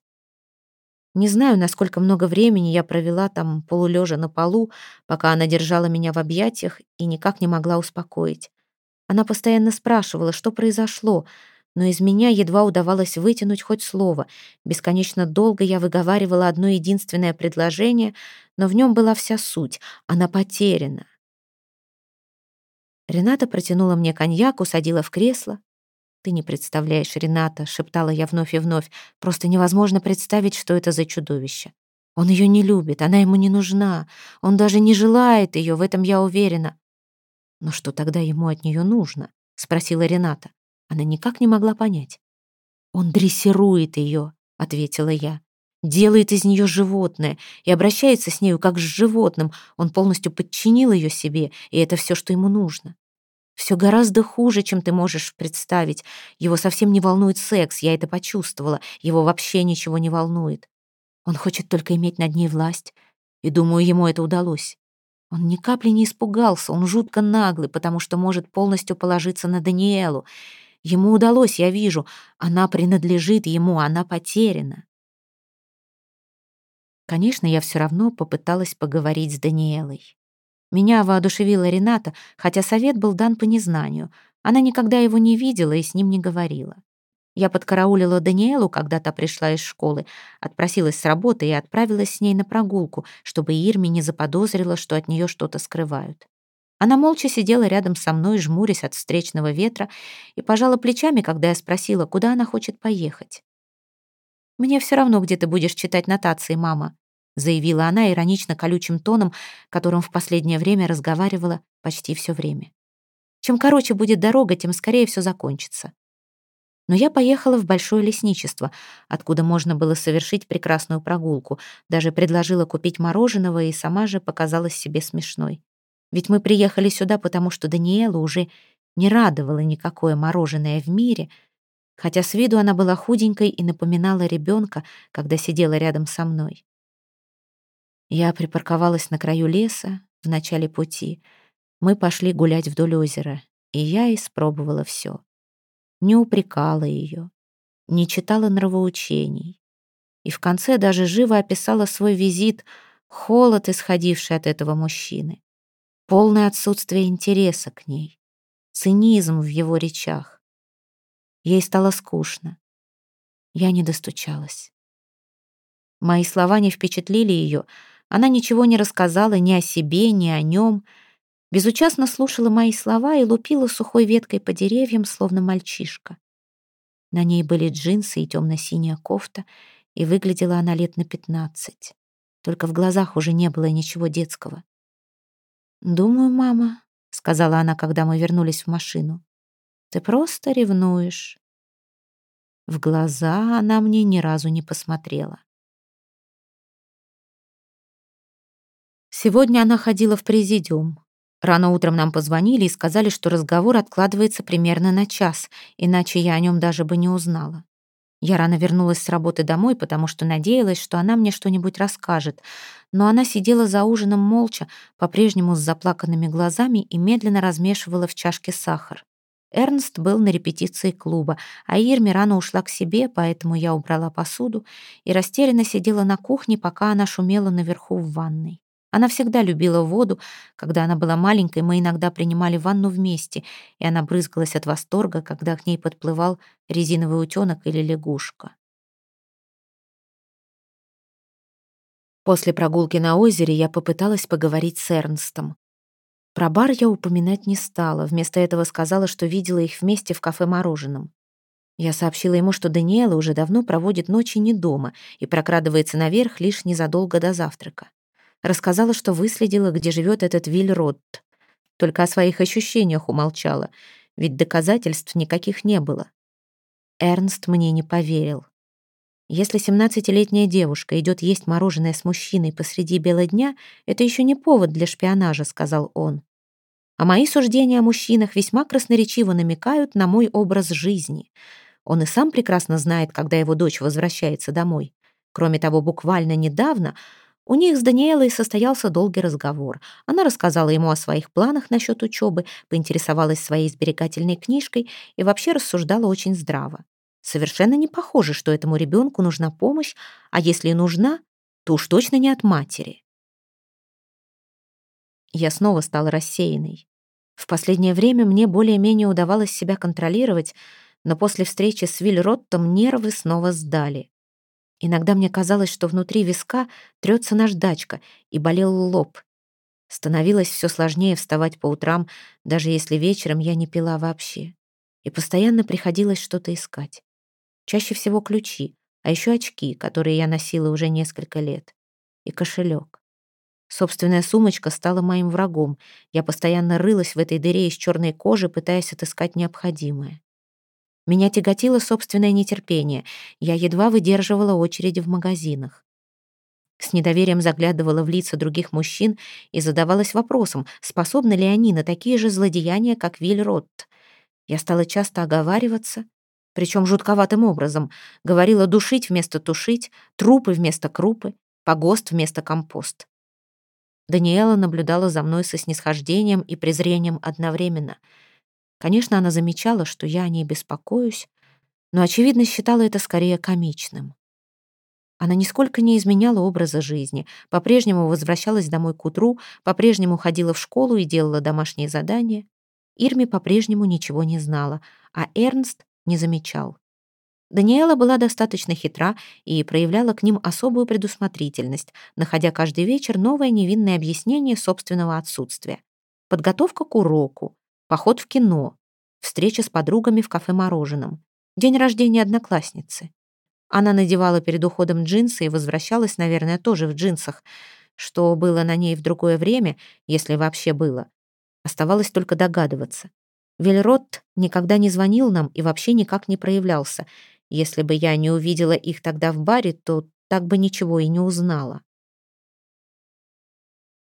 Не знаю, насколько много времени я провела там полулежа на полу, пока она держала меня в объятиях и никак не могла успокоить. Она постоянно спрашивала, что произошло, но из меня едва удавалось вытянуть хоть слово. Бесконечно долго я выговаривала одно единственное предложение, но в нем была вся суть. Она потеряна. Рената протянула мне коньяк, усадила в кресло. «Ты не представляешь, Рената», — шептала я вновь и вновь. «Просто невозможно представить, что это за чудовище. Он ее не любит, она ему не нужна. Он даже не желает ее, в этом я уверена». «Но что тогда ему от нее нужно?» — спросила Рената. Она никак не могла понять. «Он дрессирует ее», — ответила я. «Делает из нее животное и обращается с нею как с животным. Он полностью подчинил ее себе, и это все, что ему нужно. Все гораздо хуже, чем ты можешь представить. Его совсем не волнует секс, я это почувствовала. Его вообще ничего не волнует. Он хочет только иметь над ней власть. И думаю, ему это удалось. Он ни капли не испугался, он жутко наглый, потому что может полностью положиться на Даниэлу. Ему удалось, я вижу. Она принадлежит ему, она потеряна. Конечно, я все равно попыталась поговорить с Даниэлой. Меня воодушевила Рената, хотя совет был дан по незнанию. Она никогда его не видела и с ним не говорила. Я подкараулила Даниэлу, когда та пришла из школы, отпросилась с работы и отправилась с ней на прогулку, чтобы Ирми не заподозрила, что от нее что-то скрывают. Она молча сидела рядом со мной, жмурясь от встречного ветра, и пожала плечами, когда я спросила, куда она хочет поехать. «Мне все равно, где ты будешь читать нотации, мама», заявила она иронично колючим тоном, которым в последнее время разговаривала почти все время. Чем короче будет дорога, тем скорее все закончится. Но я поехала в большое лесничество, откуда можно было совершить прекрасную прогулку, даже предложила купить мороженого и сама же показалась себе смешной. Ведь мы приехали сюда, потому что Даниэла уже не радовала никакое мороженое в мире, хотя с виду она была худенькой и напоминала ребенка, когда сидела рядом со мной. Я припарковалась на краю леса в начале пути. Мы пошли гулять вдоль озера, и я испробовала все. Не упрекала ее, не читала нравоучений. И в конце даже живо описала свой визит, холод, исходивший от этого мужчины, полное отсутствие интереса к ней, цинизм в его речах. Ей стало скучно. Я не достучалась. Мои слова не впечатлили ее, она ничего не рассказала ни о себе, ни о нем, безучастно слушала мои слова и лупила сухой веткой по деревьям, словно мальчишка. На ней были джинсы и темно-синяя кофта, и выглядела она лет на пятнадцать. Только в глазах уже не было ничего детского. «Думаю, мама», — сказала она, когда мы вернулись в машину, «ты просто ревнуешь». В глаза она мне ни разу не посмотрела. Сегодня она ходила в президиум. Рано утром нам позвонили и сказали, что разговор откладывается примерно на час, иначе я о нем даже бы не узнала. Я рано вернулась с работы домой, потому что надеялась, что она мне что-нибудь расскажет, но она сидела за ужином молча, по-прежнему с заплаканными глазами и медленно размешивала в чашке сахар. Эрнст был на репетиции клуба, а Ирми рано ушла к себе, поэтому я убрала посуду и растерянно сидела на кухне, пока она шумела наверху в ванной. Она всегда любила воду. Когда она была маленькой, мы иногда принимали ванну вместе, и она брызгалась от восторга, когда к ней подплывал резиновый утенок или лягушка. После прогулки на озере я попыталась поговорить с Эрнстом. Про бар я упоминать не стала, вместо этого сказала, что видела их вместе в кафе-мороженом. Я сообщила ему, что Даниэла уже давно проводит ночи не дома и прокрадывается наверх лишь незадолго до завтрака. Рассказала, что выследила, где живет этот Вильрот. Только о своих ощущениях умолчала, ведь доказательств никаких не было. Эрнст мне не поверил. Если семнадцатилетняя девушка идет есть мороженое с мужчиной посреди бела дня, это еще не повод для шпионажа, сказал он. А мои суждения о мужчинах весьма красноречиво намекают на мой образ жизни. Он и сам прекрасно знает, когда его дочь возвращается домой. Кроме того, буквально недавно у них с Даниэлой состоялся долгий разговор. Она рассказала ему о своих планах насчет учебы, поинтересовалась своей сберегательной книжкой и вообще рассуждала очень здраво. Совершенно не похоже, что этому ребенку нужна помощь, а если и нужна, то уж точно не от матери. Я снова стала рассеянной. В последнее время мне более-менее удавалось себя контролировать, но после встречи с Вильроттом нервы снова сдали. Иногда мне казалось, что внутри виска трется наждачка, и болел лоб. Становилось все сложнее вставать по утрам, даже если вечером я не пила вообще. И постоянно приходилось что-то искать. Чаще всего ключи, а еще очки, которые я носила уже несколько лет. И кошелек. Собственная сумочка стала моим врагом. Я постоянно рылась в этой дыре из черной кожи, пытаясь отыскать необходимое. Меня тяготило собственное нетерпение. Я едва выдерживала очереди в магазинах. С недоверием заглядывала в лица других мужчин и задавалась вопросом, способны ли они на такие же злодеяния, как Виль Ротт. Я стала часто оговариваться, причем жутковатым образом. Говорила душить вместо тушить, трупы вместо крупы, погост вместо компост. Даниэла наблюдала за мной со снисхождением и презрением одновременно — Конечно, она замечала, что я о ней беспокоюсь, но, очевидно, считала это скорее комичным. Она нисколько не изменяла образа жизни, по-прежнему возвращалась домой к утру, по-прежнему ходила в школу и делала домашние задания. Ирми по-прежнему ничего не знала, а Эрнст не замечал. Даниэла была достаточно хитра и проявляла к ним особую предусмотрительность, находя каждый вечер новое невинное объяснение собственного отсутствия. Подготовка к уроку, поход в кино, встреча с подругами в кафе-мороженом, день рождения одноклассницы. Она надевала перед уходом джинсы и возвращалась, наверное, тоже в джинсах. Что было на ней в другое время, если вообще было, оставалось только догадываться. Вельрот никогда не звонил нам и вообще никак не проявлялся. Если бы я не увидела их тогда в баре, то так бы ничего и не узнала.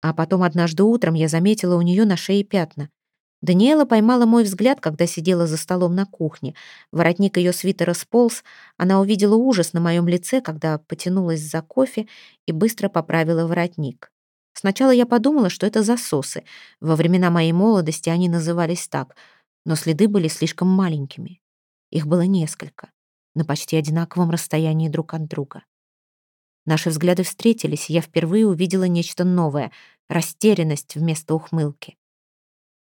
А потом однажды утром я заметила у нее на шее пятна. Даниэла поймала мой взгляд, когда сидела за столом на кухне. Воротник ее свитера сполз. Она увидела ужас на моем лице, когда потянулась за кофе и быстро поправила воротник. Сначала я подумала, что это засосы. Во времена моей молодости они назывались так, но следы были слишком маленькими. Их было несколько. на почти одинаковом расстоянии друг от друга. Наши взгляды встретились, и я впервые увидела нечто новое — растерянность вместо ухмылки.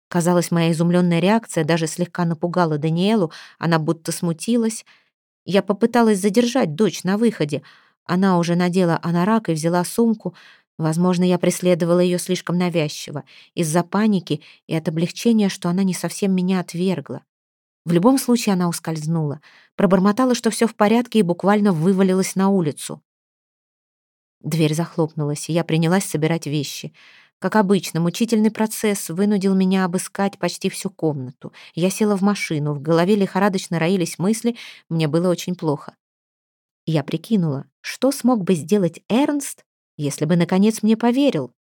Казалось, моя изумленная реакция даже слегка напугала Даниэлу, она будто смутилась. Я попыталась задержать дочь на выходе. Она уже надела анорак и взяла сумку. Возможно, я преследовала ее слишком навязчиво, из-за паники и от облегчения, что она не совсем меня отвергла. В любом случае она ускользнула, пробормотала, что все в порядке и буквально вывалилась на улицу. Дверь захлопнулась, и я принялась собирать вещи — как обычно, мучительный процесс вынудил меня обыскать почти всю комнату. Я села в машину, в голове лихорадочно роились мысли, мне было очень плохо. Я прикинула, что смог бы сделать Эрнст, если бы, наконец, мне поверил.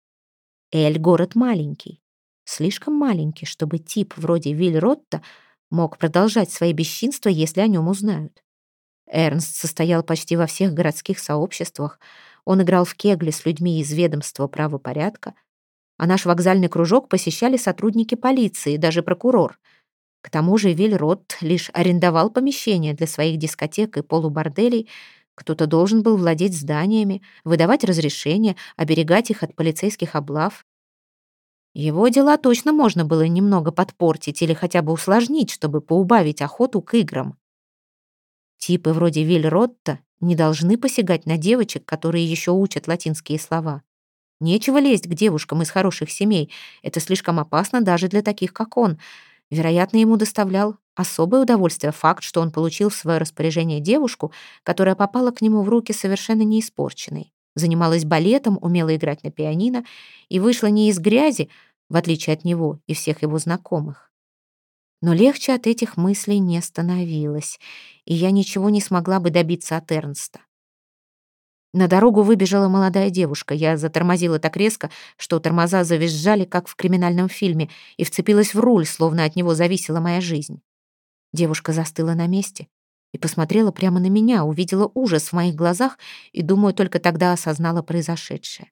Эль — город маленький. Слишком маленький, чтобы тип вроде Вильротта мог продолжать свои бесчинства, если о нем узнают. Эрнст состоял почти во всех городских сообществах. Он играл в кегли с людьми из ведомства правопорядка, а наш вокзальный кружок посещали сотрудники полиции, даже прокурор. К тому же Вильрот лишь арендовал помещения для своих дискотек и полуборделей. Кто-то должен был владеть зданиями, выдавать разрешения, оберегать их от полицейских облав. Его дела точно можно было немного подпортить или хотя бы усложнить, чтобы поубавить охоту к играм. Типы вроде Вильротта не должны посягать на девочек, которые еще учат латинские слова. Нечего лезть к девушкам из хороших семей. Это слишком опасно даже для таких, как он. Вероятно, ему доставлял особое удовольствие факт, что он получил в свое распоряжение девушку, которая попала к нему в руки совершенно неиспорченной. Занималась балетом, умела играть на пианино и вышла не из грязи, в отличие от него и всех его знакомых. Но легче от этих мыслей не становилось, и я ничего не смогла бы добиться от Эрнста. На дорогу выбежала молодая девушка. Я затормозила так резко, что тормоза завизжали, как в криминальном фильме, и вцепилась в руль, словно от него зависела моя жизнь. Девушка застыла на месте и посмотрела прямо на меня, увидела ужас в моих глазах и, думаю, только тогда осознала произошедшее.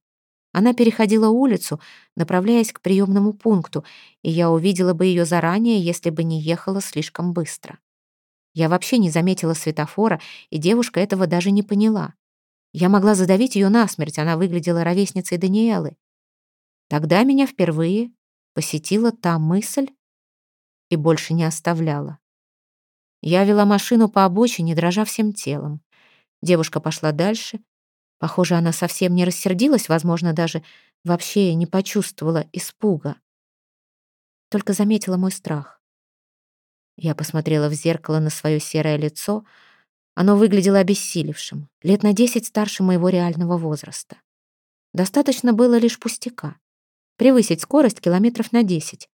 Она переходила улицу, направляясь к приемному пункту, и я увидела бы ее заранее, если бы не ехала слишком быстро. Я вообще не заметила светофора, и девушка этого даже не поняла. Я могла задавить ее насмерть, она выглядела ровесницей Даниэлы. Тогда меня впервые посетила та мысль и больше не оставляла. Я вела машину по обочине, дрожа всем телом. Девушка пошла дальше. Похоже, она совсем не рассердилась, возможно, даже вообще не почувствовала испуга. Только заметила мой страх. Я посмотрела в зеркало на свое серое лицо — оно выглядело обессилевшим, лет на десять старше моего реального возраста. Достаточно было лишь пустяка. Превысить скорость километров на десять.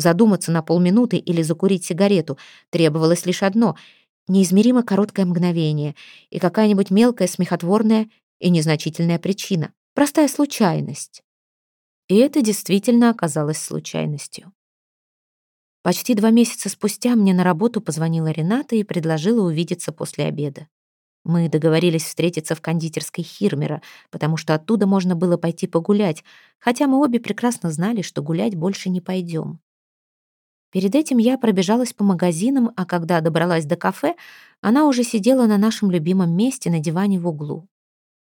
Задуматься на полминуты или закурить сигарету требовалось лишь одно — неизмеримо короткое мгновение и какая-нибудь мелкая, смехотворная и незначительная причина. Простая случайность. И это действительно оказалось случайностью. Почти два месяца спустя мне на работу позвонила Рената и предложила увидеться после обеда. Мы договорились встретиться в кондитерской Хирмера, потому что оттуда можно было пойти погулять, хотя мы обе прекрасно знали, что гулять больше не пойдем. Перед этим я пробежалась по магазинам, а когда добралась до кафе, она уже сидела на нашем любимом месте на диване в углу.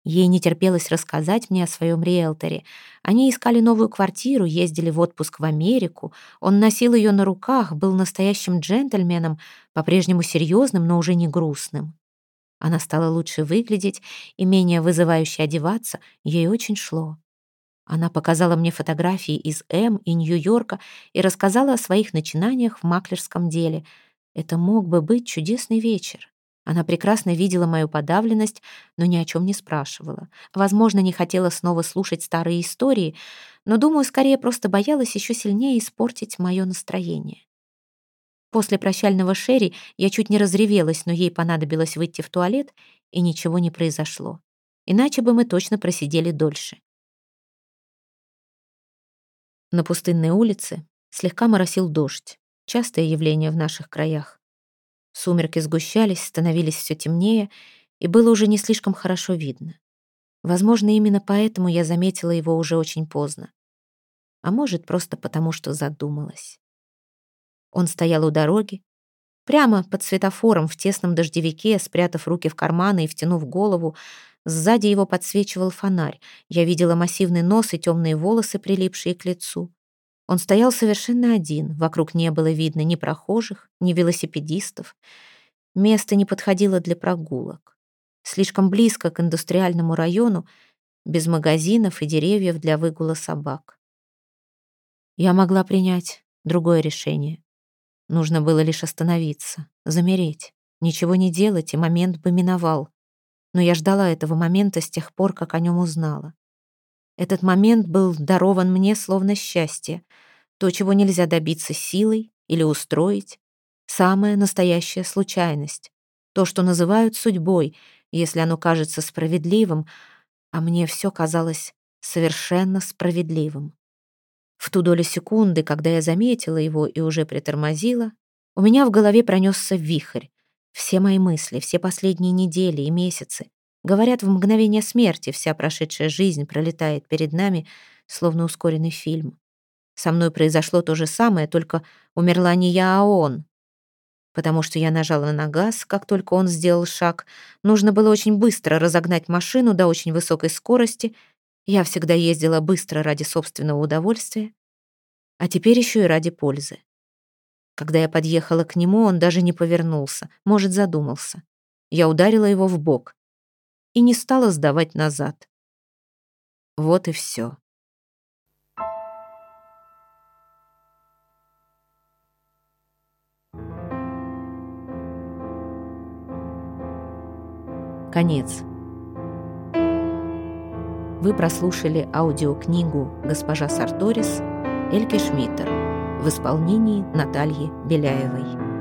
Ей не терпелось рассказать мне о своем риэлторе. Они искали новую квартиру, ездили в отпуск в Америку. Он носил ее на руках, был настоящим джентльменом, по-прежнему серьезным, но уже не грустным. Она стала лучше выглядеть и менее вызывающе одеваться, ей очень шло. Она показала мне фотографии из М и Нью-Йорка и рассказала о своих начинаниях в маклерском деле. Это мог бы быть чудесный вечер. Она прекрасно видела мою подавленность, но ни о чем не спрашивала. Возможно, не хотела снова слушать старые истории, но, думаю, скорее просто боялась еще сильнее испортить мое настроение. После прощального Шерри я чуть не разревелась, но ей понадобилось выйти в туалет, и ничего не произошло. Иначе бы мы точно просидели дольше. На пустынной улице слегка моросил дождь. Частое явление в наших краях. Сумерки сгущались, становились все темнее, и было уже не слишком хорошо видно. Возможно, именно поэтому я заметила его уже очень поздно. А может, просто потому, что задумалась. Он стоял у дороги, Прямо под светофором в тесном дождевике, спрятав руки в карманы и втянув голову, сзади его подсвечивал фонарь. Я видела массивный нос и темные волосы, прилипшие к лицу. Он стоял совершенно один, вокруг не было видно ни прохожих, ни велосипедистов. Место не подходило для прогулок. Слишком близко к индустриальному району, без магазинов и деревьев для выгула собак. Я могла принять другое решение. Нужно было лишь остановиться, замереть, ничего не делать, и момент бы миновал. Но я ждала этого момента с тех пор, как о нем узнала. Этот момент был дарован мне словно счастье, то, чего нельзя добиться силой или устроить, самая настоящая случайность, то, что называют судьбой, если оно кажется справедливым, а мне все казалось совершенно справедливым. В ту долю секунды, когда я заметила его и уже притормозила, у меня в голове пронесся вихрь. Все мои мысли, все последние недели и месяцы. Говорят, в мгновение смерти вся прошедшая жизнь пролетает перед нами, словно ускоренный фильм. Со мной произошло то же самое, только умерла не я, а он. Потому что я нажала на газ, как только он сделал шаг. Нужно было очень быстро разогнать машину до очень высокой скорости я всегда ездила быстро ради собственного удовольствия, а теперь еще и ради пользы. Когда я подъехала к нему, он даже не повернулся, может, задумался. Я ударила его в бок и не стала сдавать назад. Вот и все. Конец. Вы прослушали аудиокнигу «Госпожа Сарторис» Эльки Шмиттер в исполнении Натальи Беляевой.